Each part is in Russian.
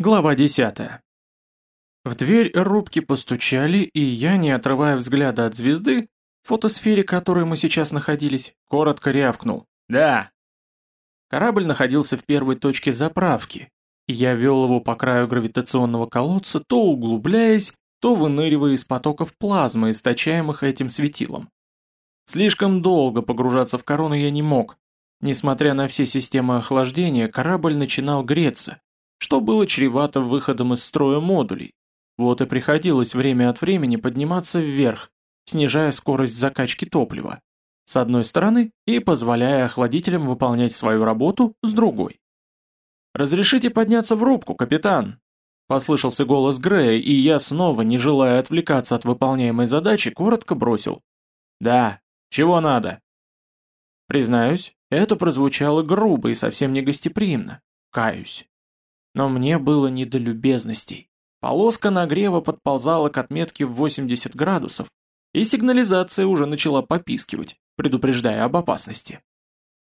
Глава 10. В дверь рубки постучали, и я, не отрывая взгляда от звезды, в фотосфере которой мы сейчас находились, коротко рявкнул. «Да!» Корабль находился в первой точке заправки, и я вел его по краю гравитационного колодца, то углубляясь, то выныривая из потоков плазмы, источаемых этим светилом. Слишком долго погружаться в корону я не мог. Несмотря на все системы охлаждения, корабль начинал греться, что было чревато выходом из строя модулей. Вот и приходилось время от времени подниматься вверх, снижая скорость закачки топлива, с одной стороны, и позволяя охладителям выполнять свою работу с другой. «Разрешите подняться в рубку, капитан?» Послышался голос Грея, и я снова, не желая отвлекаться от выполняемой задачи, коротко бросил. «Да, чего надо?» Признаюсь, это прозвучало грубо и совсем не гостеприимно. Каюсь. Но мне было не до любезностей. Полоска нагрева подползала к отметке в 80 градусов, и сигнализация уже начала попискивать, предупреждая об опасности.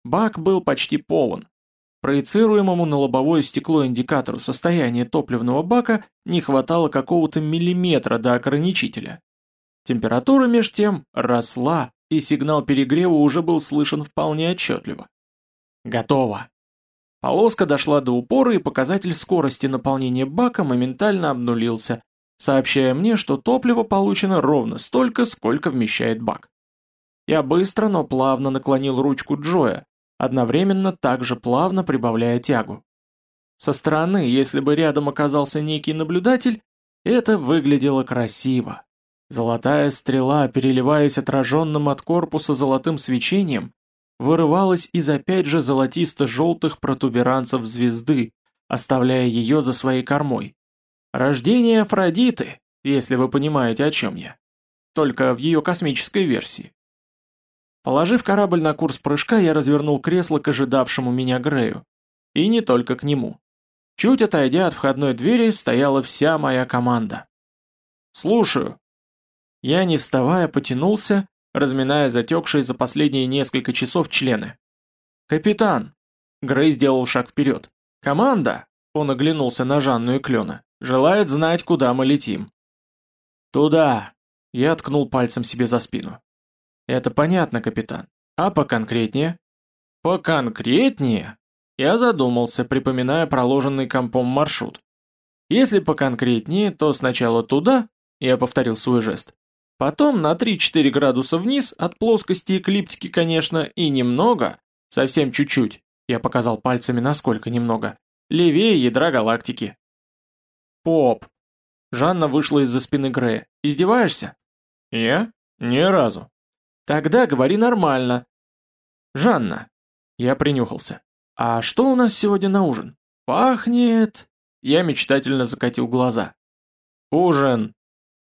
Бак был почти полон. Проецируемому на лобовое стекло индикатору состояния топливного бака не хватало какого-то миллиметра до ограничителя. Температура меж тем росла, и сигнал перегрева уже был слышен вполне отчетливо. Готово. Полоска дошла до упора, и показатель скорости наполнения бака моментально обнулился, сообщая мне, что топливо получено ровно столько, сколько вмещает бак. Я быстро, но плавно наклонил ручку Джоя, одновременно также плавно прибавляя тягу. Со стороны, если бы рядом оказался некий наблюдатель, это выглядело красиво. Золотая стрела, переливаясь отраженным от корпуса золотым свечением, вырывалась из опять же золотисто-желтых протуберанцев звезды, оставляя ее за своей кормой. Рождение Афродиты, если вы понимаете, о чем я. Только в ее космической версии. Положив корабль на курс прыжка, я развернул кресло к ожидавшему меня Грею. И не только к нему. Чуть отойдя от входной двери, стояла вся моя команда. «Слушаю». Я, не вставая, потянулся, разминая затекшие за последние несколько часов члены. «Капитан!» Грей сделал шаг вперед. «Команда!» Он оглянулся на Жанну и Клена. «Желает знать, куда мы летим». «Туда!» Я ткнул пальцем себе за спину. «Это понятно, капитан. А поконкретнее?» «Поконкретнее?» Я задумался, припоминая проложенный компом маршрут. Если поконкретнее, то сначала туда, я повторил свой жест, Потом на 3-4 градуса вниз, от плоскости эклиптики, конечно, и немного, совсем чуть-чуть, я показал пальцами насколько немного, левее ядра галактики. Поп. Жанна вышла из-за спины Грея. Издеваешься? Я? Ни разу. Тогда говори нормально. Жанна. Я принюхался. А что у нас сегодня на ужин? Пахнет... Я мечтательно закатил глаза. Ужин.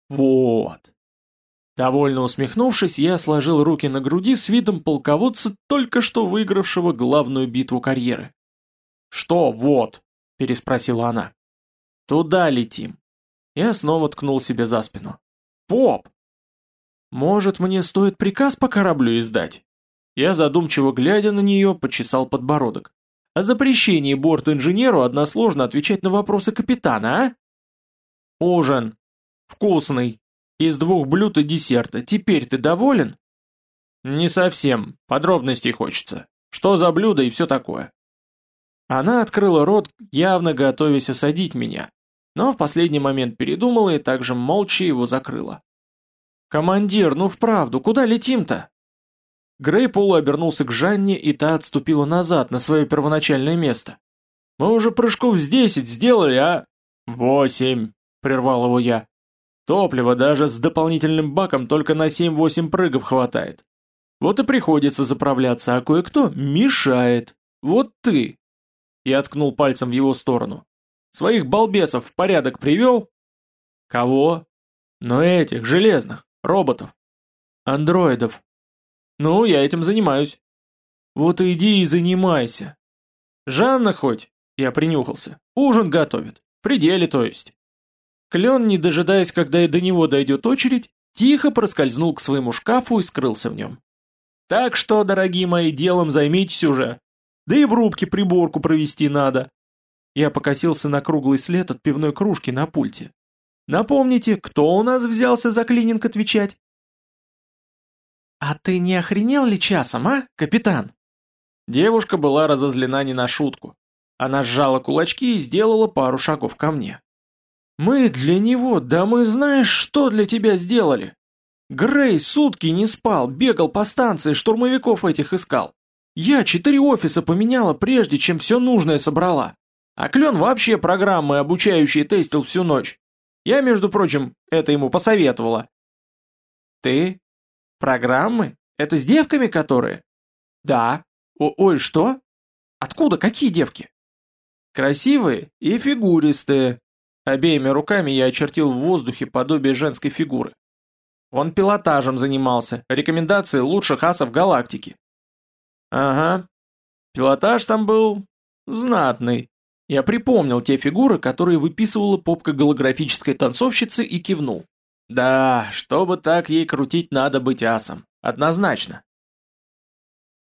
Вот. Довольно усмехнувшись, я сложил руки на груди с видом полководца, только что выигравшего главную битву карьеры. «Что вот?» – переспросила она. «Туда летим». Я снова ткнул себе за спину. «Поп!» «Может, мне стоит приказ по кораблю издать?» Я задумчиво глядя на нее, почесал подбородок. «О запрещении борт-инженеру односложно отвечать на вопросы капитана, а?» «Ужин. Вкусный. Из двух блюд и десерта. Теперь ты доволен? Не совсем. Подробностей хочется. Что за блюдо и все такое. Она открыла рот, явно готовясь осадить меня, но в последний момент передумала и также молча его закрыла. «Командир, ну вправду, куда летим-то?» Грей полуобернулся к Жанне, и та отступила назад, на свое первоначальное место. «Мы уже прыжков с десять сделали, а...» «Восемь», — прервал его я. Топлива даже с дополнительным баком только на 7-8 прыгов хватает. Вот и приходится заправляться, а кое-кто мешает. Вот ты. Я ткнул пальцем в его сторону. Своих балбесов в порядок привел? Кого? Ну этих, железных, роботов. Андроидов. Ну, я этим занимаюсь. Вот иди и занимайся. Жанна хоть, я принюхался, ужин готовит. В пределе, то есть. Клен, не дожидаясь, когда и до него дойдет очередь, тихо проскользнул к своему шкафу и скрылся в нем. Так что, дорогие мои, делом займитесь уже. Да и в рубке приборку провести надо. Я покосился на круглый след от пивной кружки на пульте. Напомните, кто у нас взялся за клининг отвечать? «А ты не охренел ли часом, а, капитан?» Девушка была разозлена не на шутку. Она сжала кулачки и сделала пару шагов ко мне. «Мы для него, да мы знаешь, что для тебя сделали? Грей сутки не спал, бегал по станции, штурмовиков этих искал. Я четыре офиса поменяла, прежде чем все нужное собрала. А Клен вообще программы обучающие тестил всю ночь. Я, между прочим, это ему посоветовала». «Ты? Программы? Это с девками которые?» «Да. О ой, что? Откуда? Какие девки?» «Красивые и фигуристые». Обеими руками я очертил в воздухе подобие женской фигуры. Он пилотажем занимался, рекомендации лучших асов галактики. Ага, пилотаж там был знатный. Я припомнил те фигуры, которые выписывала попка голографической танцовщицы и кивнул. Да, чтобы так ей крутить, надо быть асом. Однозначно.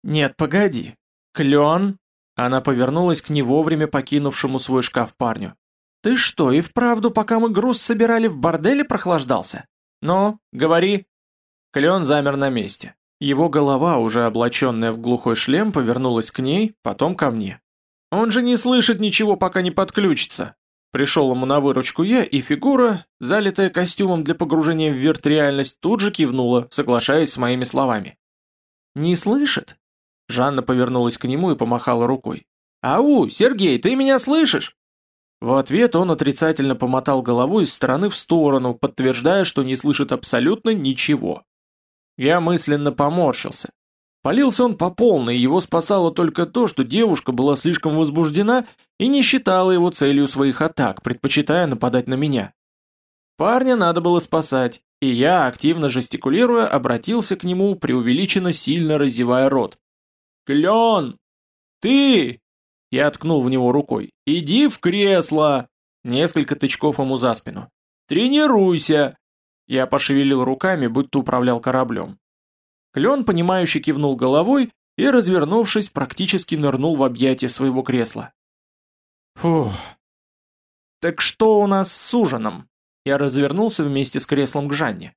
Нет, погоди. Клен? Она повернулась к не вовремя покинувшему свой шкаф парню. Ты что, и вправду, пока мы груз собирали в борделе прохлаждался? «Ну, говори». Клен замер на месте. Его голова, уже облаченная в глухой шлем, повернулась к ней, потом ко мне. «Он же не слышит ничего, пока не подключится». Пришел ему на выручку я, и фигура, залитая костюмом для погружения в вирт-реальность, тут же кивнула, соглашаясь с моими словами. «Не слышит?» Жанна повернулась к нему и помахала рукой. «Ау, Сергей, ты меня слышишь?» В ответ он отрицательно помотал головой из стороны в сторону, подтверждая, что не слышит абсолютно ничего. Я мысленно поморщился. Полился он по полной, его спасало только то, что девушка была слишком возбуждена и не считала его целью своих атак, предпочитая нападать на меня. Парня надо было спасать, и я, активно жестикулируя, обратился к нему, преувеличенно сильно разевая рот. «Клен! Ты! Я ткнул в него рукой. «Иди в кресло!» Несколько тычков ему за спину. «Тренируйся!» Я пошевелил руками, будто управлял кораблем. Клен, понимающе кивнул головой и, развернувшись, практически нырнул в объятия своего кресла. Фух. «Так что у нас с ужином?» Я развернулся вместе с креслом к Жанне.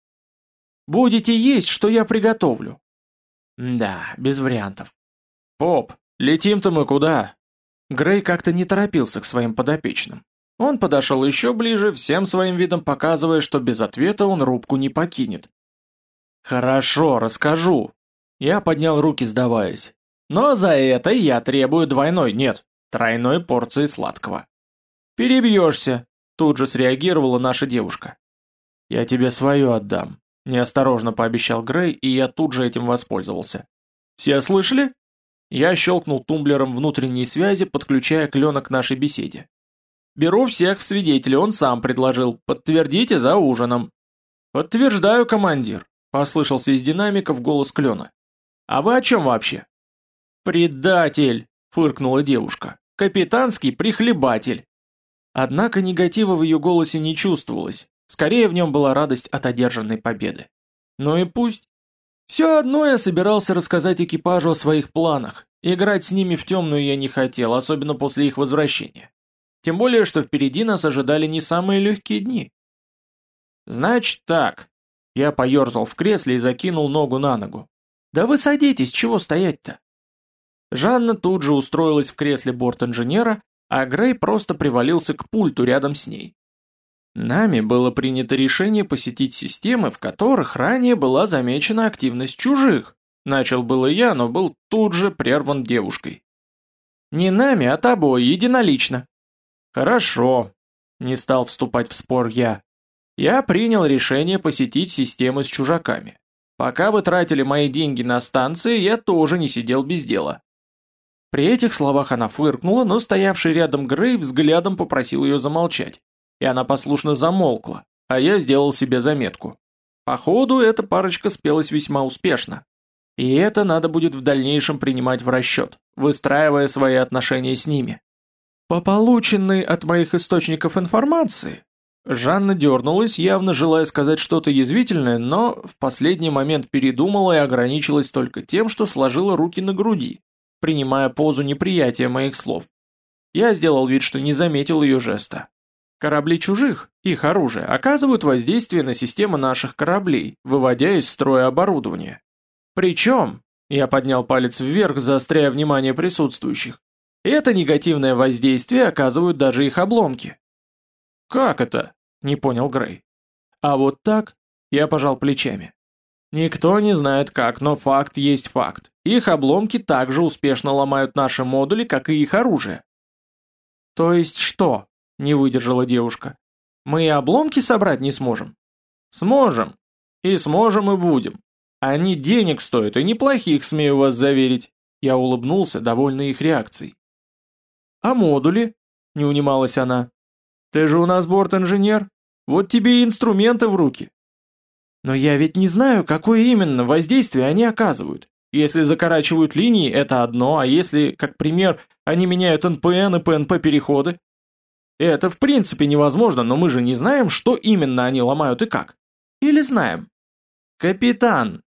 «Будете есть, что я приготовлю?» «Да, без вариантов». «Поп, летим-то мы куда?» Грей как-то не торопился к своим подопечным. Он подошел еще ближе, всем своим видом показывая, что без ответа он рубку не покинет. «Хорошо, расскажу». Я поднял руки, сдаваясь. «Но за это я требую двойной, нет, тройной порции сладкого». «Перебьешься», — тут же среагировала наша девушка. «Я тебе свое отдам», — неосторожно пообещал Грей, и я тут же этим воспользовался. «Все слышали?» Я щелкнул тумблером внутренней связи, подключая клена к нашей беседе. «Беру всех в свидетели, он сам предложил. Подтвердите за ужином». «Подтверждаю, командир», — послышался из динамиков голос клена. «А вы о чем вообще?» «Предатель», — фыркнула девушка. «Капитанский прихлебатель». Однако негатива в ее голосе не чувствовалось, скорее в нем была радость от одержанной победы. Ну и пусть. Все одно я собирался рассказать экипажу о своих планах. Играть с ними в темную я не хотел, особенно после их возвращения. Тем более, что впереди нас ожидали не самые легкие дни. Значит так. Я поерзал в кресле и закинул ногу на ногу. Да вы садитесь, чего стоять-то? Жанна тут же устроилась в кресле борт-инженера, а Грей просто привалился к пульту рядом с ней. Нами было принято решение посетить системы, в которых ранее была замечена активность чужих. Начал было я, но был тут же прерван девушкой. Не нами, а тобой, единолично. Хорошо. Не стал вступать в спор я. Я принял решение посетить системы с чужаками. Пока вы тратили мои деньги на станции, я тоже не сидел без дела. При этих словах она фыркнула, но стоявший рядом Грей взглядом попросил ее замолчать и она послушно замолкла, а я сделал себе заметку. Походу, эта парочка спелась весьма успешно. И это надо будет в дальнейшем принимать в расчет, выстраивая свои отношения с ними. По полученной от моих источников информации, Жанна дернулась, явно желая сказать что-то язвительное, но в последний момент передумала и ограничилась только тем, что сложила руки на груди, принимая позу неприятия моих слов. Я сделал вид, что не заметил ее жеста. Корабли чужих, их оружие, оказывают воздействие на системы наших кораблей, выводя из строя оборудование. Причем, я поднял палец вверх, заостряя внимание присутствующих, это негативное воздействие оказывают даже их обломки. «Как это?» — не понял Грей. «А вот так?» — я пожал плечами. Никто не знает как, но факт есть факт. Их обломки также успешно ломают наши модули, как и их оружие. То есть что? Не выдержала девушка. Мы и обломки собрать не сможем? Сможем. И сможем и будем. Они денег стоят, и неплохих, смею вас заверить. Я улыбнулся, довольный их реакцией. А модули? Не унималась она. Ты же у нас борт-инженер. Вот тебе и инструменты в руки. Но я ведь не знаю, какое именно воздействие они оказывают. Если закорачивают линии, это одно, а если, как пример, они меняют НПН и ПНП-переходы? Это в принципе невозможно, но мы же не знаем, что именно они ломают и как. Или знаем? Капитан!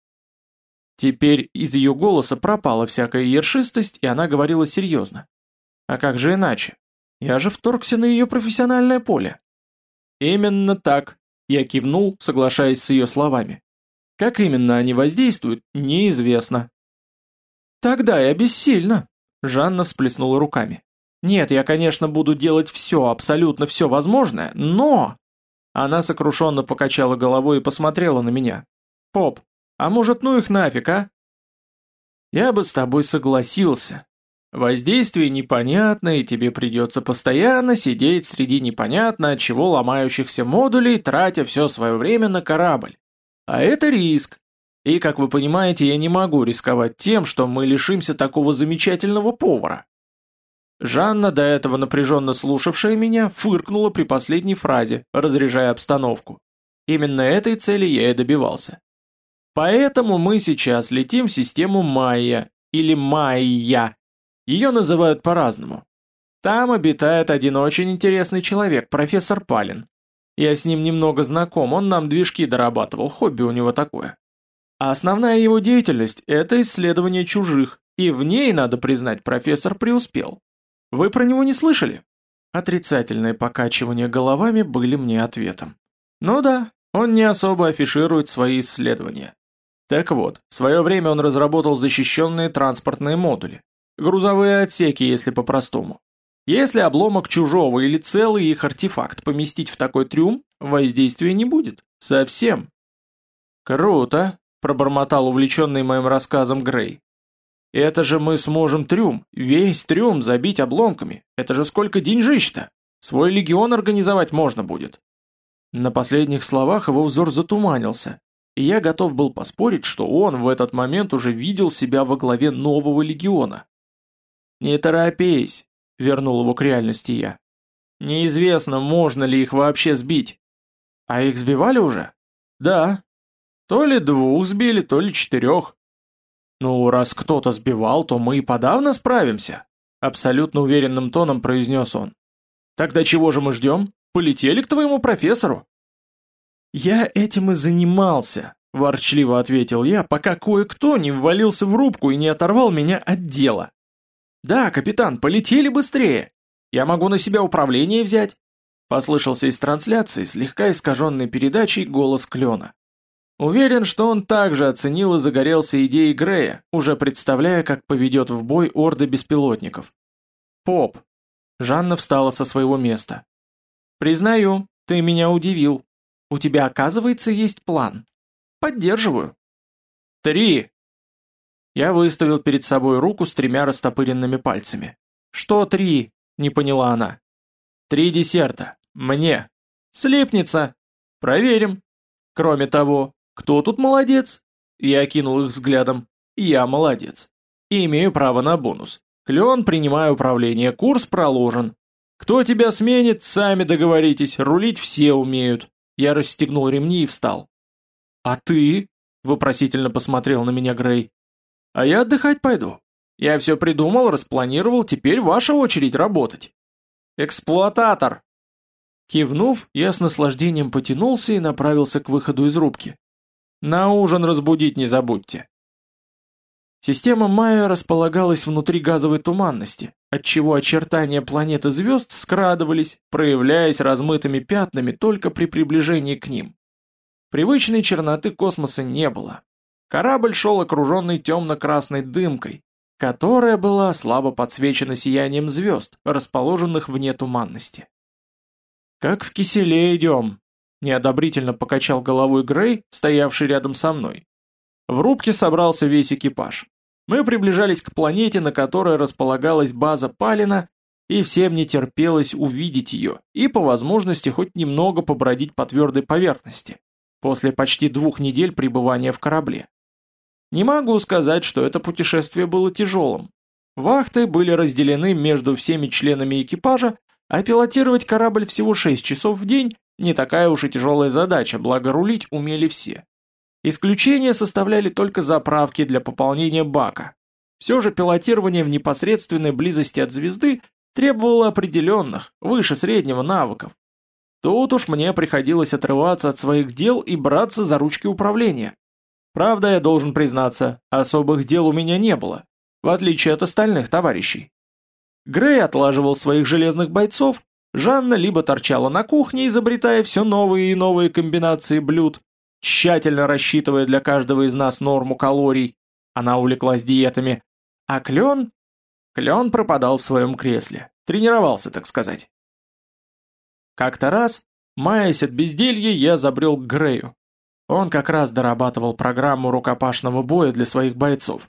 Теперь из ее голоса пропала всякая ершистость, и она говорила серьезно. А как же иначе? Я же вторгся на ее профессиональное поле. Именно так, я кивнул, соглашаясь с ее словами. Как именно они воздействуют, неизвестно. Тогда я бессильна. Жанна всплеснула руками. Нет, я, конечно, буду делать все, абсолютно все возможное, но... Она сокрушенно покачала головой и посмотрела на меня. «Поп, а может, ну их нафиг, а?» «Я бы с тобой согласился. Воздействие непонятно, и тебе придется постоянно сидеть среди непонятно от чего ломающихся модулей, тратя все свое время на корабль. А это риск. И, как вы понимаете, я не могу рисковать тем, что мы лишимся такого замечательного повара. Жанна, до этого напряженно слушавшая меня, фыркнула при последней фразе, разряжая обстановку. Именно этой цели я и добивался. Поэтому мы сейчас летим в систему Майя, или Майя, ее называют по-разному. Там обитает один очень интересный человек, профессор Палин. Я с ним немного знаком, он нам движки дорабатывал, хобби у него такое. А основная его деятельность – это исследование чужих, и в ней, надо признать, профессор преуспел. Вы про него не слышали? Отрицательные покачивания головами были мне ответом. Ну да, он не особо афиширует свои исследования. Так вот, в свое время он разработал защищенные транспортные модули. Грузовые отсеки, если по-простому. Если обломок чужого или целый их артефакт поместить в такой трюм, воздействия не будет. Совсем. Круто, пробормотал увлеченный моим рассказом Грей. Это же мы сможем трюм, весь трюм забить обломками. Это же сколько деньжищ-то. Свой легион организовать можно будет. На последних словах его взор затуманился, и я готов был поспорить, что он в этот момент уже видел себя во главе нового легиона. «Не торопись», — вернул его к реальности я. «Неизвестно, можно ли их вообще сбить». «А их сбивали уже?» «Да». «То ли двух сбили, то ли четырех». «Ну, раз кто-то сбивал, то мы и подавно справимся», — абсолютно уверенным тоном произнес он. «Тогда чего же мы ждем? Полетели к твоему профессору?» «Я этим и занимался», — ворчливо ответил я, пока кое-кто не ввалился в рубку и не оторвал меня от дела. «Да, капитан, полетели быстрее! Я могу на себя управление взять!» Послышался из трансляции слегка искаженной передачей голос Клена. Уверен, что он также оценил и загорелся идеей Грея, уже представляя, как поведет в бой орды беспилотников. «Поп!» Жанна встала со своего места. «Признаю, ты меня удивил. У тебя, оказывается, есть план. Поддерживаю». «Три!» Я выставил перед собой руку с тремя растопыренными пальцами. «Что три?» — не поняла она. «Три десерта. Мне. Слепница. Проверим. Кроме того, кто тут молодец?» Я окинул их взглядом. «Я молодец. И имею право на бонус. Клен, принимаю управление, курс проложен. Кто тебя сменит, сами договоритесь, рулить все умеют». Я расстегнул ремни и встал. «А ты?» — вопросительно посмотрел на меня Грей. А я отдыхать пойду. Я все придумал, распланировал, теперь ваша очередь работать. Эксплуататор!» Кивнув, я с наслаждением потянулся и направился к выходу из рубки. «На ужин разбудить не забудьте!» Система Майя располагалась внутри газовой туманности, отчего очертания планеты звезд скрадывались, проявляясь размытыми пятнами только при приближении к ним. Привычной черноты космоса не было. Корабль шел окруженный темно-красной дымкой, которая была слабо подсвечена сиянием звезд, расположенных вне туманности. «Как в киселе идем», — неодобрительно покачал головой Грей, стоявший рядом со мной. В рубке собрался весь экипаж. Мы приближались к планете, на которой располагалась база Палина, и всем не терпелось увидеть ее и по возможности хоть немного побродить по твердой поверхности, после почти двух недель пребывания в корабле. Не могу сказать, что это путешествие было тяжелым. Вахты были разделены между всеми членами экипажа, а пилотировать корабль всего 6 часов в день не такая уж и тяжелая задача, благо рулить умели все. Исключение составляли только заправки для пополнения бака. Все же пилотирование в непосредственной близости от звезды требовало определенных, выше среднего навыков. Тут уж мне приходилось отрываться от своих дел и браться за ручки управления. Правда, я должен признаться, особых дел у меня не было, в отличие от остальных товарищей. Грей отлаживал своих железных бойцов, Жанна либо торчала на кухне, изобретая все новые и новые комбинации блюд, тщательно рассчитывая для каждого из нас норму калорий, она увлеклась диетами, а Клен... Клен пропадал в своем кресле, тренировался, так сказать. Как-то раз, маясь от безделья, я забрел к Грею. Он как раз дорабатывал программу рукопашного боя для своих бойцов.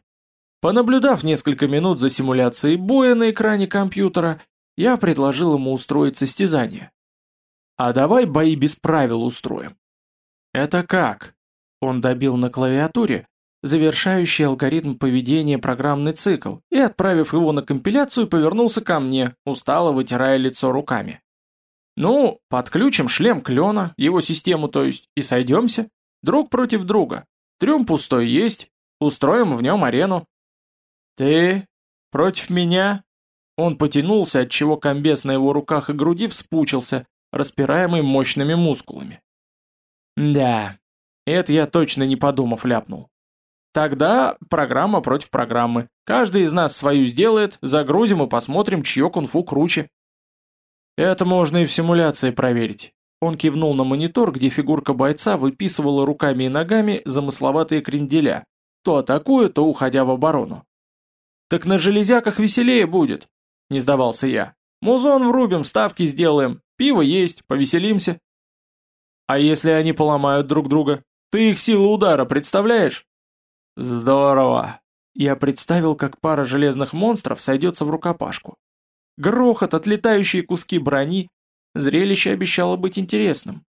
Понаблюдав несколько минут за симуляцией боя на экране компьютера, я предложил ему устроить состязание. А давай бои без правил устроим. «Это как?» Он добил на клавиатуре завершающий алгоритм поведения программный цикл и, отправив его на компиляцию, повернулся ко мне, устало вытирая лицо руками. «Ну, подключим шлем клена, его систему то есть, и сойдемся. Друг против друга. Трюм пустой есть, устроим в нем арену». «Ты? Против меня?» Он потянулся, отчего комбез на его руках и груди вспучился, распираемый мощными мускулами. Да, это я точно не подумав ляпнул. Тогда программа против программы. Каждый из нас свою сделает, загрузим и посмотрим, чье кунг-фу круче. Это можно и в симуляции проверить. Он кивнул на монитор, где фигурка бойца выписывала руками и ногами замысловатые кренделя, то атакуя, то уходя в оборону. «Так на железяках веселее будет», — не сдавался я. «Музон врубим, ставки сделаем, пиво есть, повеселимся». А если они поломают друг друга? Ты их силу удара представляешь? Здорово. Я представил, как пара железных монстров сойдется в рукопашку. Грохот, отлетающие куски брони. Зрелище обещало быть интересным.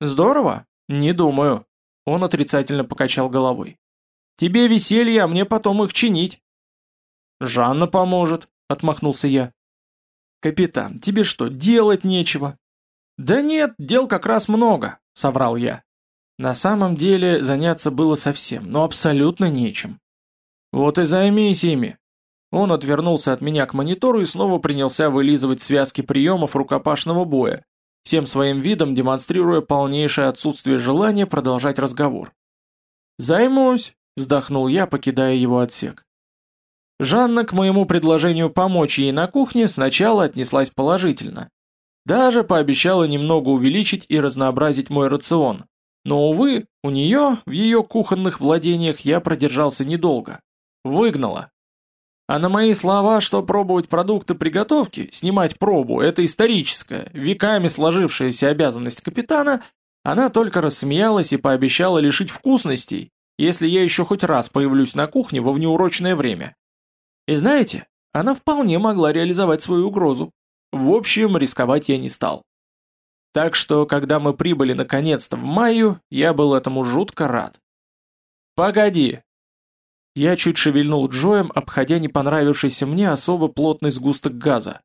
Здорово? Не думаю. Он отрицательно покачал головой. Тебе веселье, а мне потом их чинить. Жанна поможет, отмахнулся я. Капитан, тебе что, делать нечего? «Да нет, дел как раз много», — соврал я. На самом деле заняться было совсем, но абсолютно нечем. «Вот и займись ими». Он отвернулся от меня к монитору и снова принялся вылизывать связки приемов рукопашного боя, всем своим видом демонстрируя полнейшее отсутствие желания продолжать разговор. «Займусь», — вздохнул я, покидая его отсек. Жанна к моему предложению помочь ей на кухне сначала отнеслась положительно, даже пообещала немного увеличить и разнообразить мой рацион. Но, увы, у нее, в ее кухонных владениях я продержался недолго. Выгнала. А на мои слова, что пробовать продукты приготовки, снимать пробу – это историческая, веками сложившаяся обязанность капитана, она только рассмеялась и пообещала лишить вкусностей, если я еще хоть раз появлюсь на кухне во внеурочное время. И знаете, она вполне могла реализовать свою угрозу. В общем, рисковать я не стал. Так что, когда мы прибыли наконец-то в маю, я был этому жутко рад. «Погоди!» Я чуть шевельнул Джоем, обходя не понравившийся мне особо плотный сгусток газа.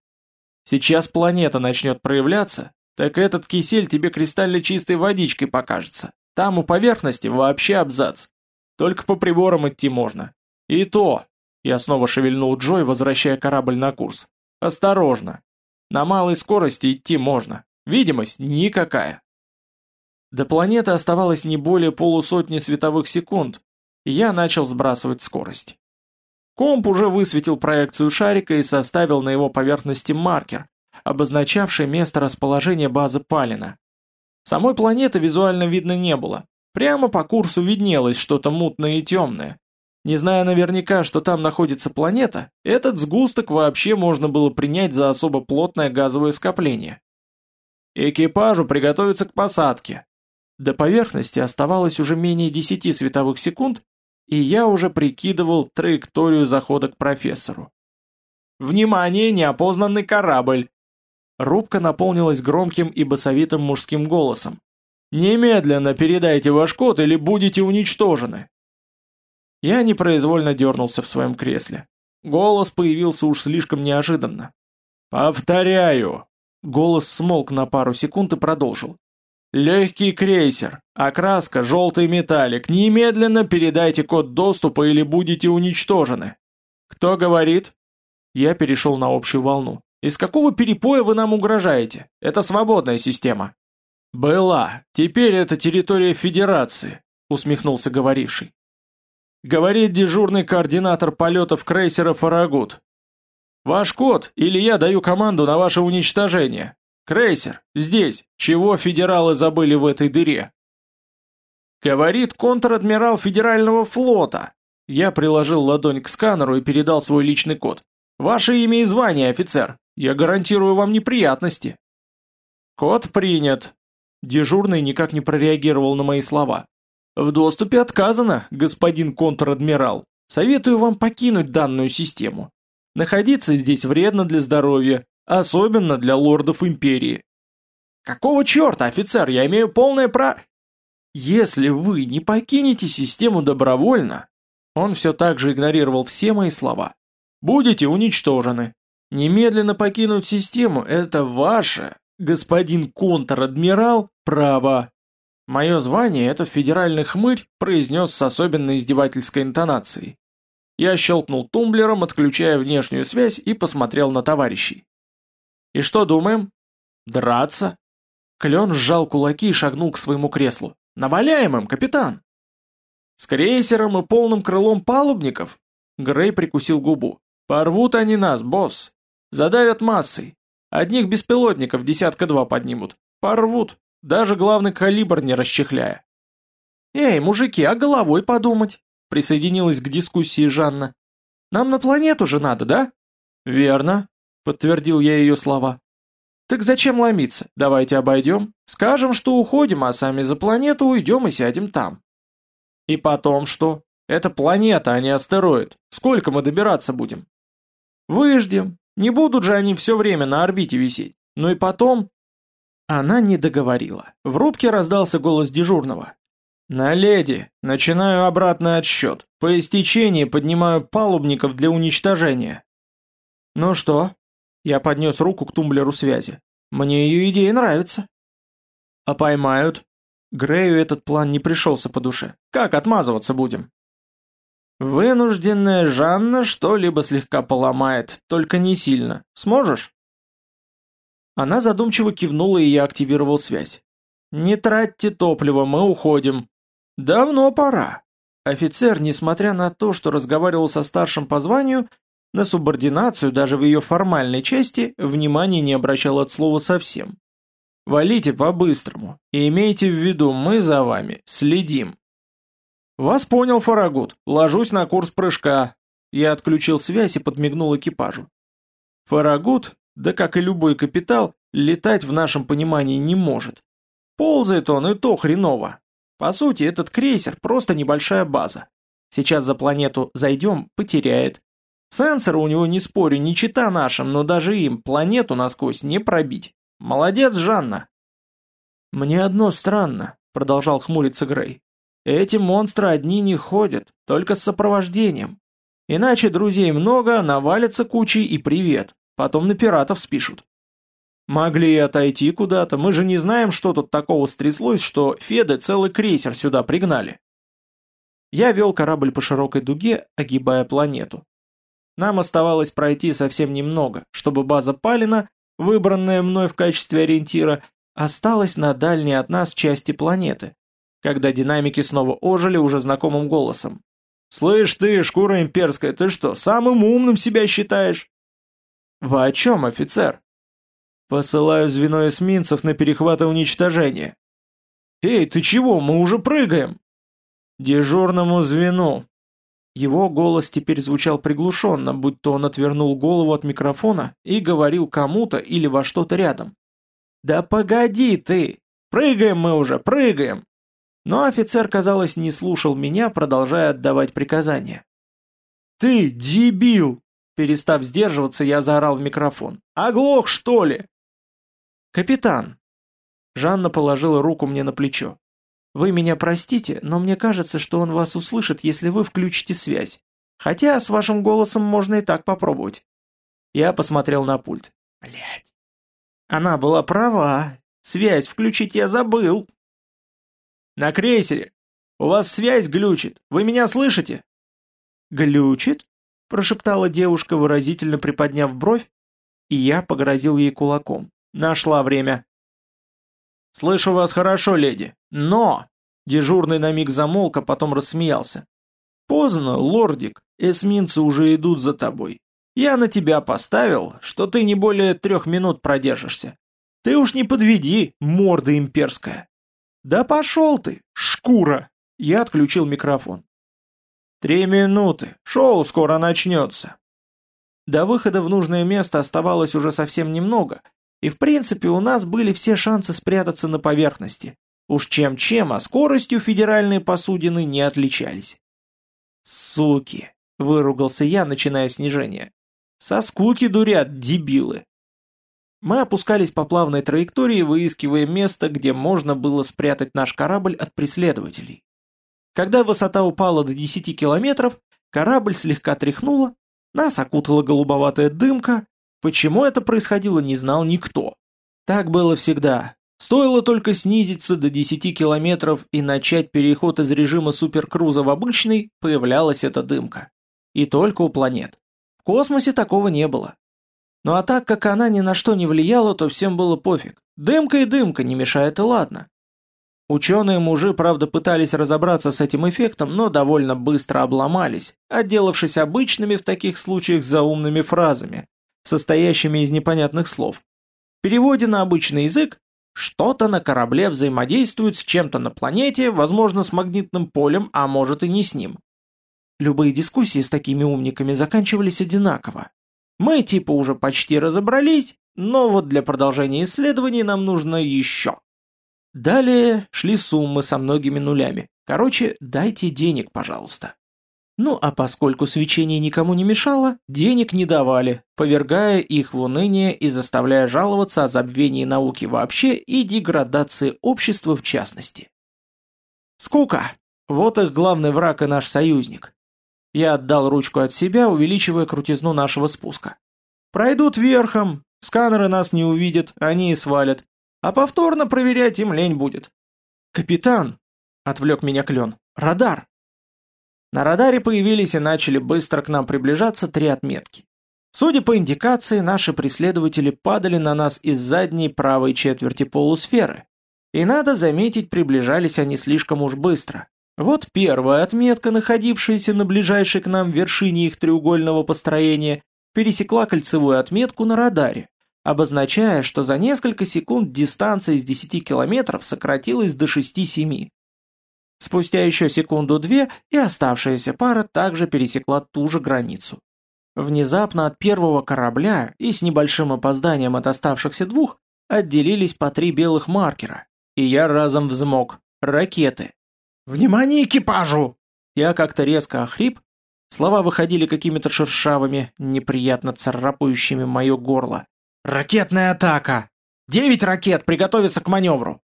«Сейчас планета начнет проявляться, так этот кисель тебе кристально чистой водичкой покажется. Там у поверхности вообще абзац. Только по приборам идти можно. И то...» Я снова шевельнул Джой, возвращая корабль на курс. «Осторожно, на малой скорости идти можно. Видимость никакая. До планеты оставалось не более полусотни световых секунд, и я начал сбрасывать скорость. Комп уже высветил проекцию шарика и составил на его поверхности маркер, обозначавший место расположения базы Палина. Самой планеты визуально видно не было. Прямо по курсу виднелось что-то мутное и темное. Не зная наверняка, что там находится планета, этот сгусток вообще можно было принять за особо плотное газовое скопление. Экипажу приготовиться к посадке. До поверхности оставалось уже менее 10 световых секунд, и я уже прикидывал траекторию захода к профессору. «Внимание, неопознанный корабль!» Рубка наполнилась громким и басовитым мужским голосом. «Немедленно передайте ваш код или будете уничтожены!» Я непроизвольно дернулся в своем кресле. Голос появился уж слишком неожиданно. «Повторяю!» Голос смолк на пару секунд и продолжил. «Легкий крейсер, окраска, желтый металлик, немедленно передайте код доступа или будете уничтожены». «Кто говорит?» Я перешел на общую волну. Из какого перепоя вы нам угрожаете? Это свободная система». «Была. Теперь это территория Федерации», — усмехнулся говоривший. Говорит дежурный координатор полетов крейсера «Фарагут». «Ваш код, или я даю команду на ваше уничтожение. Крейсер, здесь. Чего федералы забыли в этой дыре?» Говорит контр-адмирал Федерального флота. Я приложил ладонь к сканеру и передал свой личный код. «Ваше имя и звание, офицер. Я гарантирую вам неприятности». «Код принят». Дежурный никак не прореагировал на мои слова. «В доступе отказано, господин контр-адмирал. Советую вам покинуть данную систему. Находиться здесь вредно для здоровья, особенно для лордов империи». «Какого черта, офицер, я имею полное право...» «Если вы не покинете систему добровольно...» Он все так же игнорировал все мои слова. «Будете уничтожены. Немедленно покинуть систему – это ваше, господин контр-адмирал, право. Мое звание этот федеральный хмырь произнес с особенно издевательской интонацией. Я щелкнул тумблером, отключая внешнюю связь, и посмотрел на товарищей. «И что думаем?» «Драться?» Клен сжал кулаки и шагнул к своему креслу. «Наваляем им, капитан!» «С крейсером и полным крылом палубников?» Грей прикусил губу. «Порвут они нас, босс! Задавят массой. Одних беспилотников десятка два поднимут. Порвут, даже главный калибр не расчехляя. «Эй, мужики, а головой подумать?» Присоединилась к дискуссии Жанна. «Нам на планету же надо, да?» «Верно», — подтвердил я ее слова. «Так зачем ломиться? Давайте обойдем. Скажем, что уходим, а сами за планету уйдем и сядем там». «И потом что? Это планета, а не астероид. Сколько мы добираться будем?» «Выждем. Не будут же они все время на орбите висеть. Ну и потом... Она не договорила. В рубке раздался голос дежурного. «На леди! Начинаю обратный отсчет. По истечении поднимаю палубников для уничтожения». «Ну что?» Я поднес руку к тумблеру связи. «Мне ее идея нравится». «А поймают?» Грею этот план не пришелся по душе. «Как отмазываться будем?» Вынужденная Жанна что-либо слегка поломает, только не сильно. Сможешь? Она задумчиво кивнула, и я активировал связь. «Не тратьте топливо, мы уходим». «Давно пора». Офицер, несмотря на то, что разговаривал со старшим по званию, на субординацию даже в ее формальной части внимания не обращал от слова совсем. «Валите по-быстрому, и имейте в виду, мы за вами следим». «Вас понял, Фарагут. Ложусь на курс прыжка». Я отключил связь и подмигнул экипажу. Фарагут, да как и любой капитал, летать в нашем понимании не может. Ползает он и то хреново. По сути, этот крейсер просто небольшая база. Сейчас за планету зайдем, потеряет. Сенсоры у него, не спорю, не чита нашим, но даже им планету насквозь не пробить. Молодец, Жанна. Мне одно странно, продолжал хмуриться Грей. Эти монстры одни не ходят, только с сопровождением. Иначе друзей много, навалятся кучей и привет. Потом на пиратов спишут. Могли и отойти куда-то, мы же не знаем, что тут такого стряслось, что Феды целый крейсер сюда пригнали. Я вел корабль по широкой дуге, огибая планету. Нам оставалось пройти совсем немного, чтобы база Палина, выбранная мной в качестве ориентира, осталась на дальней от нас части планеты, когда динамики снова ожили уже знакомым голосом. «Слышь ты, шкура имперская, ты что, самым умным себя считаешь?» «Вы о чем, офицер?» «Посылаю звено эсминцев на перехват и уничтожение». «Эй, ты чего, мы уже прыгаем!» «Дежурному звену!» Его голос теперь звучал приглушенно, будто он отвернул голову от микрофона и говорил кому-то или во что-то рядом. «Да погоди ты! Прыгаем мы уже, прыгаем!» Но офицер, казалось, не слушал меня, продолжая отдавать приказания. «Ты дебил!» Перестав сдерживаться, я заорал в микрофон. «Оглох, что ли?» «Капитан!» Жанна положила руку мне на плечо. «Вы меня простите, но мне кажется, что он вас услышит, если вы включите связь. Хотя с вашим голосом можно и так попробовать». Я посмотрел на пульт. Блять. Она была права. Связь включить я забыл. «На крейсере! У вас связь глючит! Вы меня слышите?» «Глючит?» – прошептала девушка, выразительно приподняв бровь, и я погрозил ей кулаком. «Нашла время!» «Слышу вас хорошо, леди, но...» Дежурный на миг замолк, а потом рассмеялся. «Поздно, лордик, эсминцы уже идут за тобой. Я на тебя поставил, что ты не более трех минут продержишься. Ты уж не подведи, морда имперская!» «Да пошел ты, шкура!» Я отключил микрофон. «Три минуты. Шоу скоро начнется». До выхода в нужное место оставалось уже совсем немного, и в принципе у нас были все шансы спрятаться на поверхности. Уж чем-чем, а скоростью федеральные посудины не отличались. «Суки!» — выругался я, начиная снижение. «Со скуки дурят, дебилы!» Мы опускались по плавной траектории, выискивая место, где можно было спрятать наш корабль от преследователей. Когда высота упала до 10 километров, корабль слегка тряхнуло, нас окутала голубоватая дымка. Почему это происходило, не знал никто. Так было всегда. Стоило только снизиться до 10 километров и начать переход из режима суперкруза в обычный, появлялась эта дымка. И только у планет. В космосе такого не было. Ну а так как она ни на что не влияла, то всем было пофиг. Дымка и дымка, не мешает и ладно. Ученые-мужи, правда, пытались разобраться с этим эффектом, но довольно быстро обломались, отделавшись обычными в таких случаях заумными фразами, состоящими из непонятных слов. В переводе на обычный язык что-то на корабле взаимодействует с чем-то на планете, возможно, с магнитным полем, а может и не с ним. Любые дискуссии с такими умниками заканчивались одинаково. Мы типа уже почти разобрались, но вот для продолжения исследований нам нужно еще. Далее шли суммы со многими нулями. Короче, дайте денег, пожалуйста. Ну а поскольку свечение никому не мешало, денег не давали, повергая их в уныние и заставляя жаловаться о забвении науки вообще и деградации общества в частности. Скука. Вот их главный враг и наш союзник. Я отдал ручку от себя, увеличивая крутизну нашего спуска. Пройдут верхом, сканеры нас не увидят, они и свалят. А повторно проверять им лень будет. «Капитан!» — отвлек меня клен. «Радар!» На радаре появились и начали быстро к нам приближаться три отметки. Судя по индикации, наши преследователи падали на нас из задней правой четверти полусферы. И надо заметить, приближались они слишком уж быстро. Вот первая отметка, находившаяся на ближайшей к нам вершине их треугольного построения, пересекла кольцевую отметку на радаре, обозначая, что за несколько секунд дистанция из 10 километров сократилась до 6-7. Спустя еще секунду-две и оставшаяся пара также пересекла ту же границу. Внезапно от первого корабля и с небольшим опозданием от оставшихся двух отделились по три белых маркера, и я разом взмок. Ракеты. «Внимание экипажу!» Я как-то резко охрип, слова выходили какими-то шершавыми, неприятно царапающими мое горло. «Ракетная атака! Девять ракет, приготовиться к маневру!»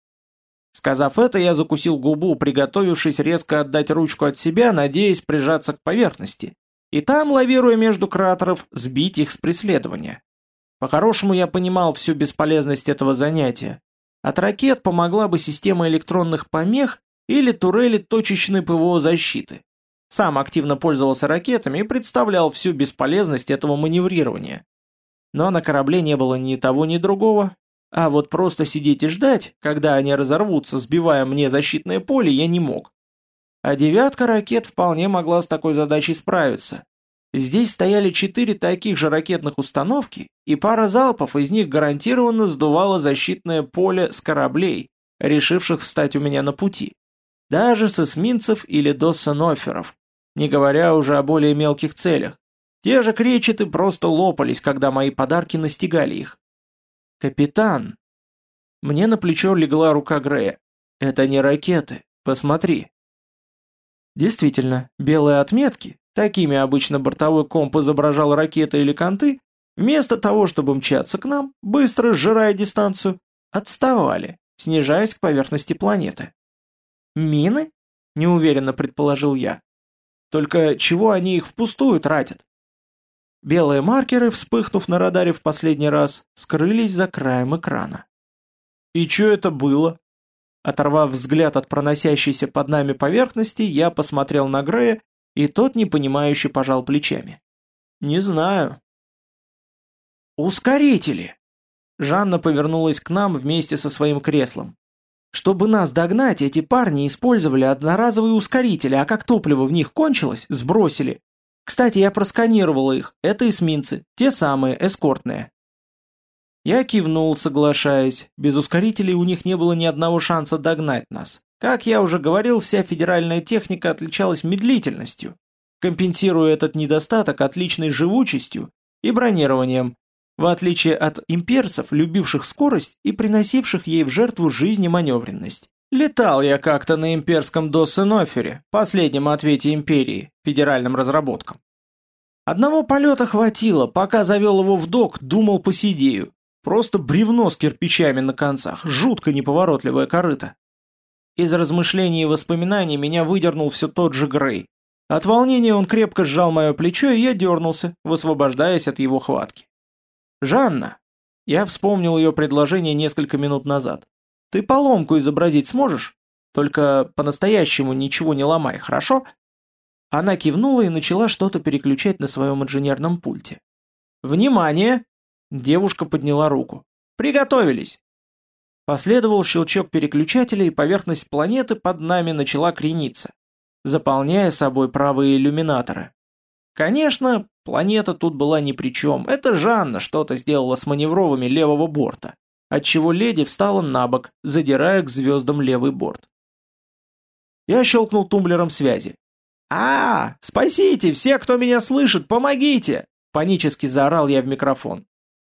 Сказав это, я закусил губу, приготовившись резко отдать ручку от себя, надеясь прижаться к поверхности, и там, лавируя между кратеров, сбить их с преследования. По-хорошему я понимал всю бесполезность этого занятия. От ракет помогла бы система электронных помех или турели точечной ПВО защиты. Сам активно пользовался ракетами и представлял всю бесполезность этого маневрирования. Но на корабле не было ни того, ни другого, а вот просто сидеть и ждать, когда они разорвутся, сбивая мне защитное поле, я не мог. А девятка ракет вполне могла с такой задачей справиться. Здесь стояли четыре таких же ракетных установки, и пара залпов из них гарантированно сдувала защитное поле с кораблей, решивших встать у меня на пути. Даже с эсминцев или доссоноферов, не говоря уже о более мелких целях. Те же кречеты просто лопались, когда мои подарки настигали их. «Капитан!» Мне на плечо легла рука Грея. «Это не ракеты, посмотри». Действительно, белые отметки, такими обычно бортовой комп изображал ракеты или конты, вместо того, чтобы мчаться к нам, быстро сжирая дистанцию, отставали, снижаясь к поверхности планеты. «Мины?» – неуверенно предположил я. «Только чего они их впустую тратят?» Белые маркеры, вспыхнув на радаре в последний раз, скрылись за краем экрана. «И что это было?» Оторвав взгляд от проносящейся под нами поверхности, я посмотрел на Грея, и тот непонимающе пожал плечами. «Не знаю». «Ускорители!» Жанна повернулась к нам вместе со своим креслом. Чтобы нас догнать, эти парни использовали одноразовые ускорители, а как топливо в них кончилось, сбросили. Кстати, я просканировала их, это эсминцы, те самые, эскортные. Я кивнул, соглашаясь. Без ускорителей у них не было ни одного шанса догнать нас. Как я уже говорил, вся федеральная техника отличалась медлительностью, компенсируя этот недостаток отличной живучестью и бронированием, в отличие от имперцев, любивших скорость и приносивших ей в жертву жизнь и маневренность. Летал я как-то на имперском Доссенофере, последнем ответе империи, федеральным разработкам. Одного полета хватило, пока завел его в док, думал по сидею. Просто бревно с кирпичами на концах, жутко неповоротливая корыта. Из размышлений и воспоминаний меня выдернул все тот же Грей. От волнения он крепко сжал мое плечо, и я дернулся, высвобождаясь от его хватки. «Жанна!» Я вспомнил ее предложение несколько минут назад. «Ты поломку изобразить сможешь? Только по-настоящему ничего не ломай, хорошо?» Она кивнула и начала что-то переключать на своем инженерном пульте. «Внимание!» Девушка подняла руку. «Приготовились!» Последовал щелчок переключателя, и поверхность планеты под нами начала крениться, заполняя собой правые иллюминаторы. Конечно, планета тут была ни при чем. Это Жанна что-то сделала с маневровыми левого борта, отчего леди встала на бок, задирая к звездам левый борт. Я щелкнул тумблером связи. «А, спасите! Все, кто меня слышит, помогите!» Панически заорал я в микрофон.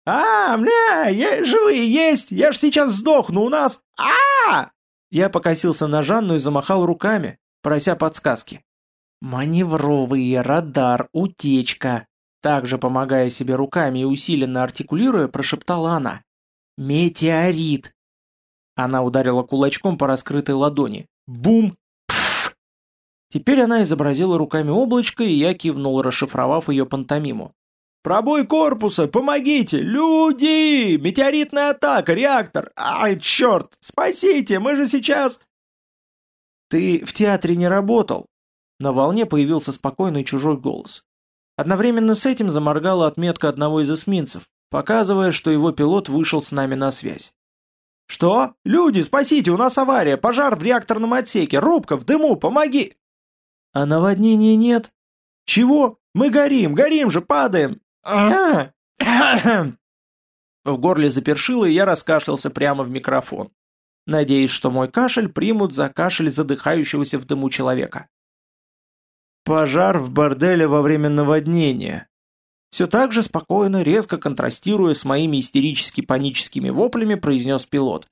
«А, мля, я, живые есть! Я ж сейчас сдохну, у нас... а, Я покосился на Жанну и замахал руками, прося подсказки. «Маневровый радар, утечка!» Также, помогая себе руками и усиленно артикулируя, прошептала она. «Метеорит!» Она ударила кулачком по раскрытой ладони. «Бум! Пфф!» Теперь она изобразила руками облачко, и я кивнул, расшифровав ее пантомиму. «Пробой корпуса! Помогите! Люди! Метеоритная атака! Реактор! Ай, черт! Спасите! Мы же сейчас...» «Ты в театре не работал?» На волне появился спокойный чужой голос. Одновременно с этим заморгала отметка одного из эсминцев, показывая, что его пилот вышел с нами на связь. «Что? Люди, спасите! У нас авария! Пожар в реакторном отсеке! Рубка в дыму! Помоги!» «А наводнения нет?» «Чего? Мы горим! Горим же! Падаем! В горле запершило, и я раскашлялся прямо в микрофон, надеясь, что мой кашель примут за кашель задыхающегося в дыму человека. Пожар в борделе во время наводнения. Все так же спокойно, резко контрастируя с моими истерически-паническими воплями, произнес пилот.